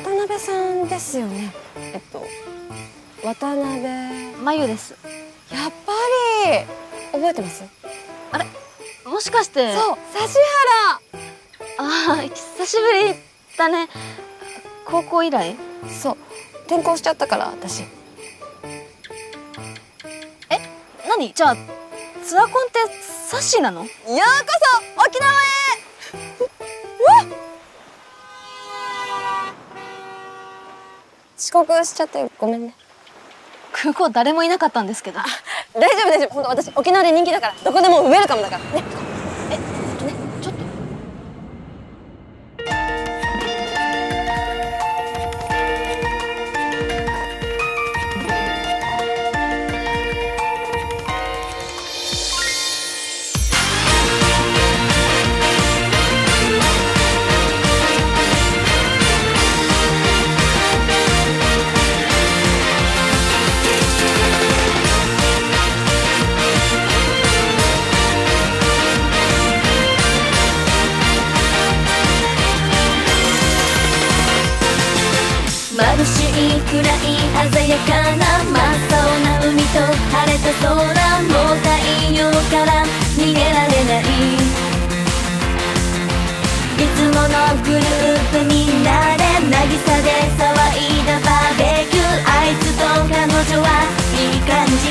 渡辺さんですよね。えっと。渡辺。まゆです。やっぱり。覚えてます？あれ？もしかして。そう指ああ久しぶりだね。高校以来？原そう。転校しちゃったから私。何？じゃあツアコンってサッシーなの？ようこそ沖縄へ。うわ遅刻しちゃってごめんね。空港誰もいなかったんですけど。大丈夫大丈夫。本当私沖縄で人気だからどこでもウェルカムだから。ね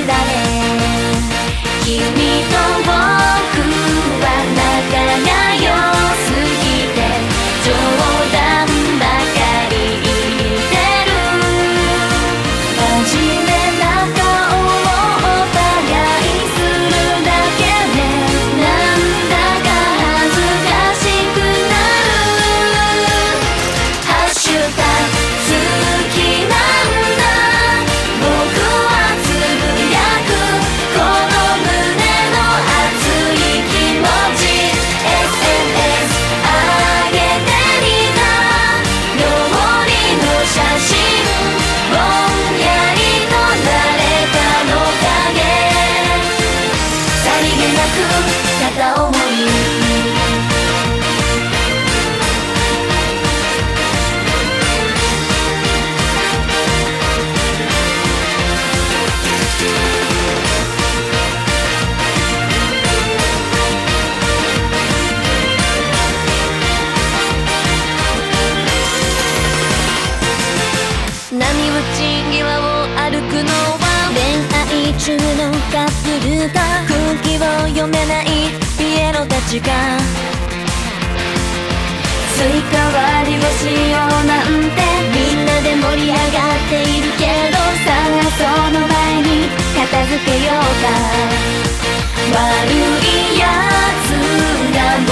だね。君と僕は恋愛中のカップルか空気を読めないピエロたちかスイカ割りをしようなんてみんなで盛り上がっているけどさあその前に片付けようか。悪いやつが僕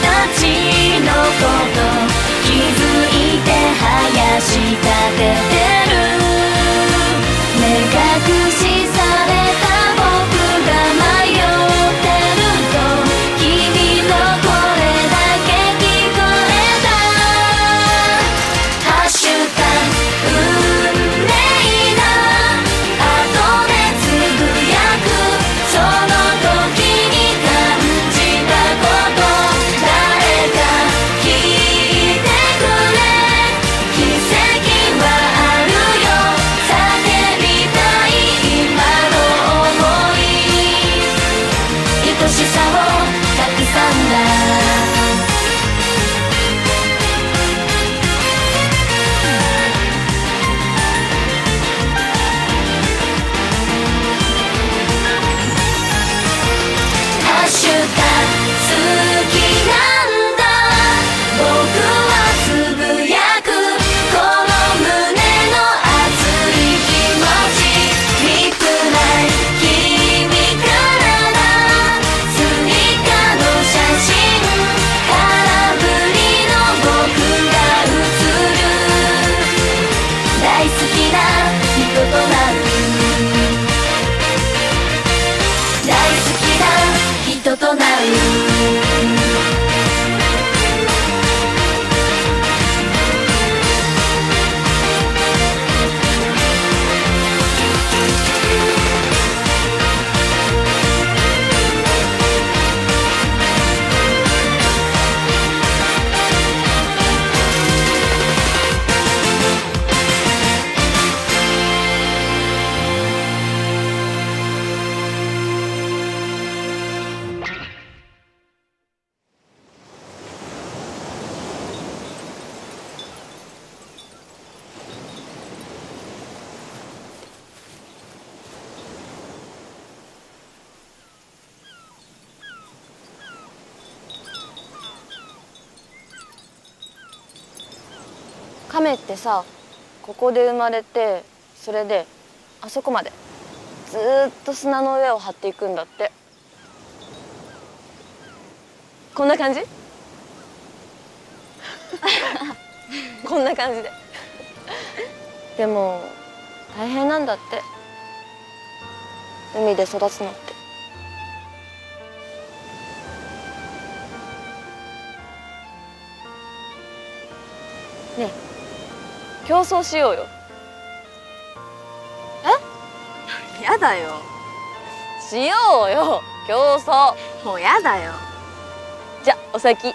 たちのこと気づいて生やし立て亀ってさここで生まれてそれであそこまでずーっと砂の上を張っていくんだって。こんな感じ？こんな感じで。でも大変なんだって。海で育つのって。ねえ競争しようよ。やだよ。しようよ。競争。もうやだよ。じゃお先